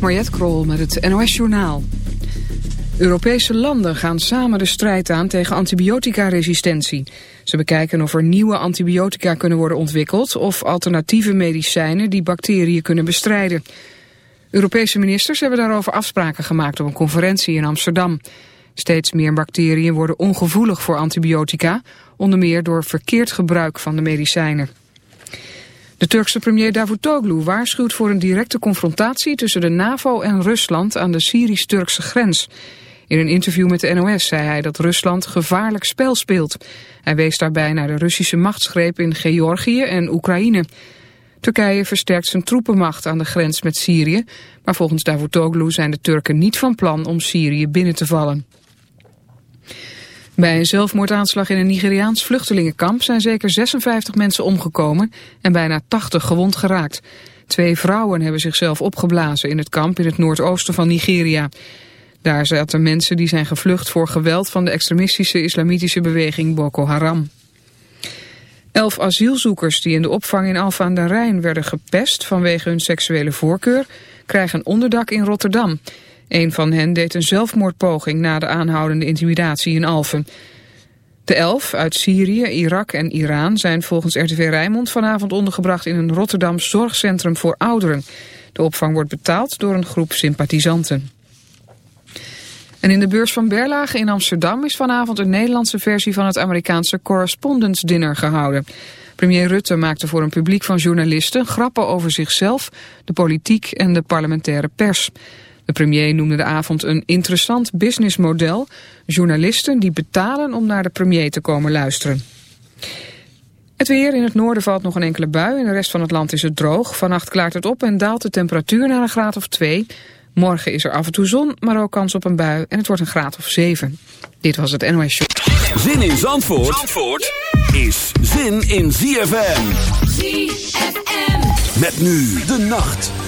Mariette Krol met het NOS Journaal. Europese landen gaan samen de strijd aan tegen antibioticaresistentie. Ze bekijken of er nieuwe antibiotica kunnen worden ontwikkeld... of alternatieve medicijnen die bacteriën kunnen bestrijden. Europese ministers hebben daarover afspraken gemaakt op een conferentie in Amsterdam. Steeds meer bacteriën worden ongevoelig voor antibiotica... onder meer door verkeerd gebruik van de medicijnen. De Turkse premier Davutoglu waarschuwt voor een directe confrontatie tussen de NAVO en Rusland aan de Syrisch-Turkse grens. In een interview met de NOS zei hij dat Rusland gevaarlijk spel speelt. Hij wees daarbij naar de Russische machtsgreep in Georgië en Oekraïne. Turkije versterkt zijn troepenmacht aan de grens met Syrië, maar volgens Davutoglu zijn de Turken niet van plan om Syrië binnen te vallen. Bij een zelfmoordaanslag in een Nigeriaans vluchtelingenkamp zijn zeker 56 mensen omgekomen en bijna 80 gewond geraakt. Twee vrouwen hebben zichzelf opgeblazen in het kamp in het noordoosten van Nigeria. Daar zaten mensen die zijn gevlucht voor geweld van de extremistische islamitische beweging Boko Haram. Elf asielzoekers die in de opvang in Alphen aan de Rijn werden gepest vanwege hun seksuele voorkeur, krijgen onderdak in Rotterdam. Een van hen deed een zelfmoordpoging na de aanhoudende intimidatie in Alphen. De elf uit Syrië, Irak en Iran zijn volgens RTV Rijnmond vanavond ondergebracht in een Rotterdams zorgcentrum voor ouderen. De opvang wordt betaald door een groep sympathisanten. En in de beurs van Berlage in Amsterdam is vanavond een Nederlandse versie van het Amerikaanse Correspondence Dinner gehouden. Premier Rutte maakte voor een publiek van journalisten grappen over zichzelf, de politiek en de parlementaire pers. De premier noemde de avond een interessant businessmodel. Journalisten die betalen om naar de premier te komen luisteren. Het weer in het noorden valt nog een enkele bui. In de rest van het land is het droog. Vannacht klaart het op en daalt de temperatuur naar een graad of 2. Morgen is er af en toe zon, maar ook kans op een bui. En het wordt een graad of 7. Dit was het NOS Show. Zin in Zandvoort, Zandvoort is zin in ZFM. ZFM. Met nu de nacht.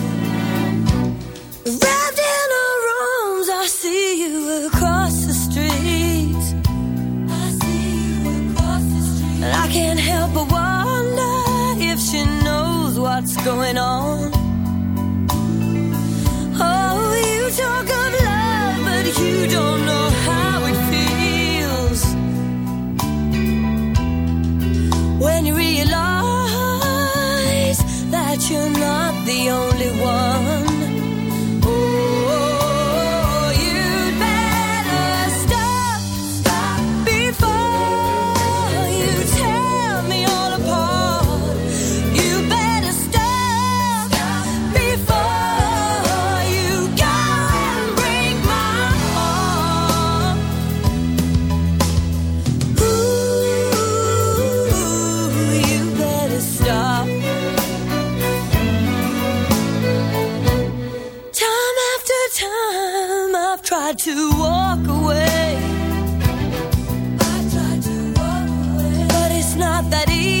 somebody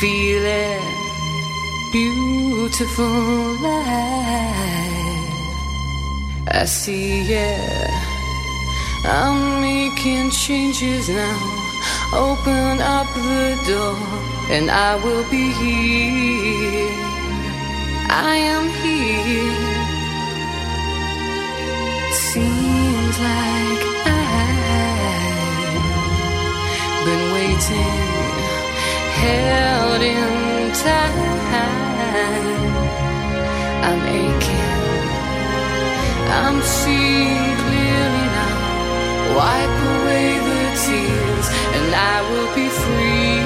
Feel it. Beautiful life. I see it. I'm making changes now. Open up the door, and I will be here. I am here. Seems like I've been waiting, held in time. I'm aching. I'm seeing clearly now. Wipe away the tears, and I will be free.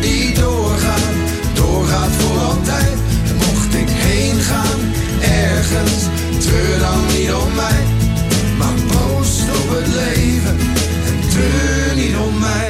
Die doorgaat, doorgaat voor altijd. Mocht ik heen gaan, ergens, treur dan niet om mij. Maar proost op het leven en treur niet om mij.